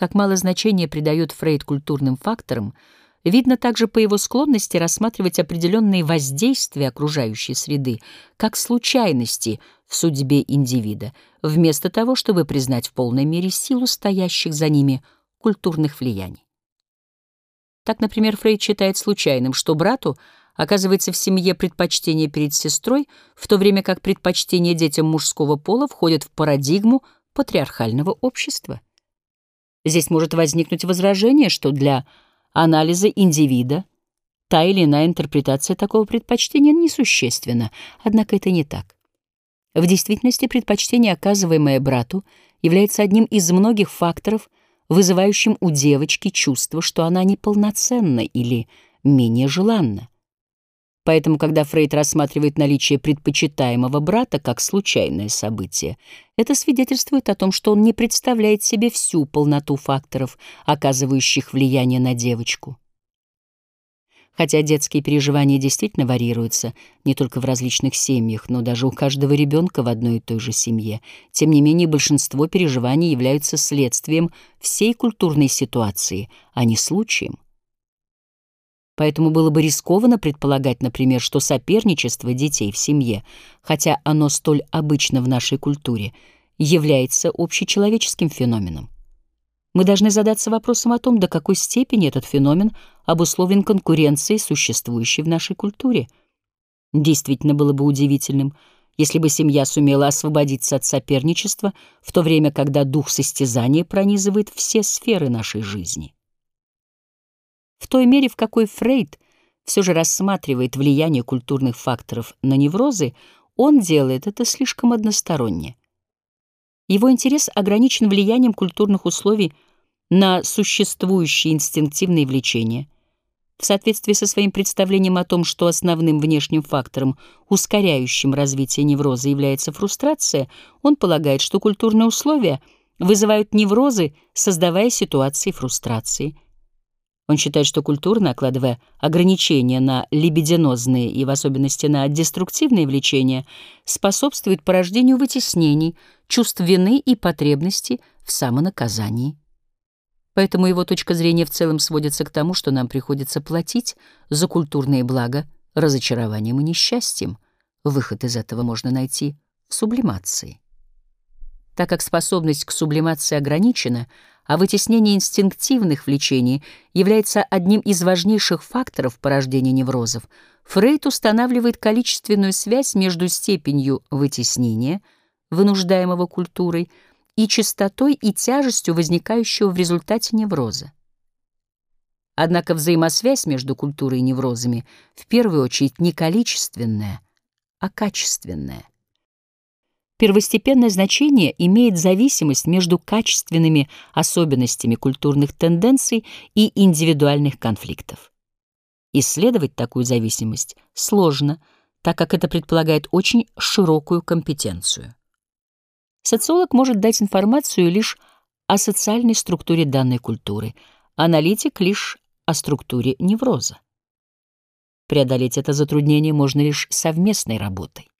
Как мало значения придает Фрейд культурным факторам, видно также по его склонности рассматривать определенные воздействия окружающей среды как случайности в судьбе индивида, вместо того, чтобы признать в полной мере силу стоящих за ними культурных влияний. Так, например, Фрейд считает случайным, что брату оказывается в семье предпочтение перед сестрой, в то время как предпочтение детям мужского пола входит в парадигму патриархального общества. Здесь может возникнуть возражение, что для анализа индивида та или иная интерпретация такого предпочтения несущественна, однако это не так. В действительности предпочтение, оказываемое брату, является одним из многих факторов, вызывающим у девочки чувство, что она неполноценна или менее желанна. Поэтому, когда Фрейд рассматривает наличие предпочитаемого брата как случайное событие, это свидетельствует о том, что он не представляет себе всю полноту факторов, оказывающих влияние на девочку. Хотя детские переживания действительно варьируются не только в различных семьях, но даже у каждого ребенка в одной и той же семье, тем не менее большинство переживаний являются следствием всей культурной ситуации, а не случаем. Поэтому было бы рискованно предполагать, например, что соперничество детей в семье, хотя оно столь обычно в нашей культуре, является общечеловеческим феноменом. Мы должны задаться вопросом о том, до какой степени этот феномен обусловлен конкуренцией, существующей в нашей культуре. Действительно было бы удивительным, если бы семья сумела освободиться от соперничества, в то время, когда дух состязания пронизывает все сферы нашей жизни. В той мере, в какой Фрейд все же рассматривает влияние культурных факторов на неврозы, он делает это слишком односторонне. Его интерес ограничен влиянием культурных условий на существующие инстинктивные влечения. В соответствии со своим представлением о том, что основным внешним фактором, ускоряющим развитие невроза, является фрустрация, он полагает, что культурные условия вызывают неврозы, создавая ситуации фрустрации – он считает, что культура, накладывая ограничения на либидинозные и в особенности на деструктивные влечения, способствует порождению вытеснений, чувств вины и потребности в самонаказании. Поэтому его точка зрения в целом сводится к тому, что нам приходится платить за культурные блага разочарованием и несчастьем. Выход из этого можно найти в сублимации. Так как способность к сублимации ограничена — а вытеснение инстинктивных влечений является одним из важнейших факторов порождения неврозов, Фрейд устанавливает количественную связь между степенью вытеснения, вынуждаемого культурой, и частотой и тяжестью возникающего в результате невроза. Однако взаимосвязь между культурой и неврозами в первую очередь не количественная, а качественная. Первостепенное значение имеет зависимость между качественными особенностями культурных тенденций и индивидуальных конфликтов. Исследовать такую зависимость сложно, так как это предполагает очень широкую компетенцию. Социолог может дать информацию лишь о социальной структуре данной культуры, аналитик — лишь о структуре невроза. Преодолеть это затруднение можно лишь совместной работой.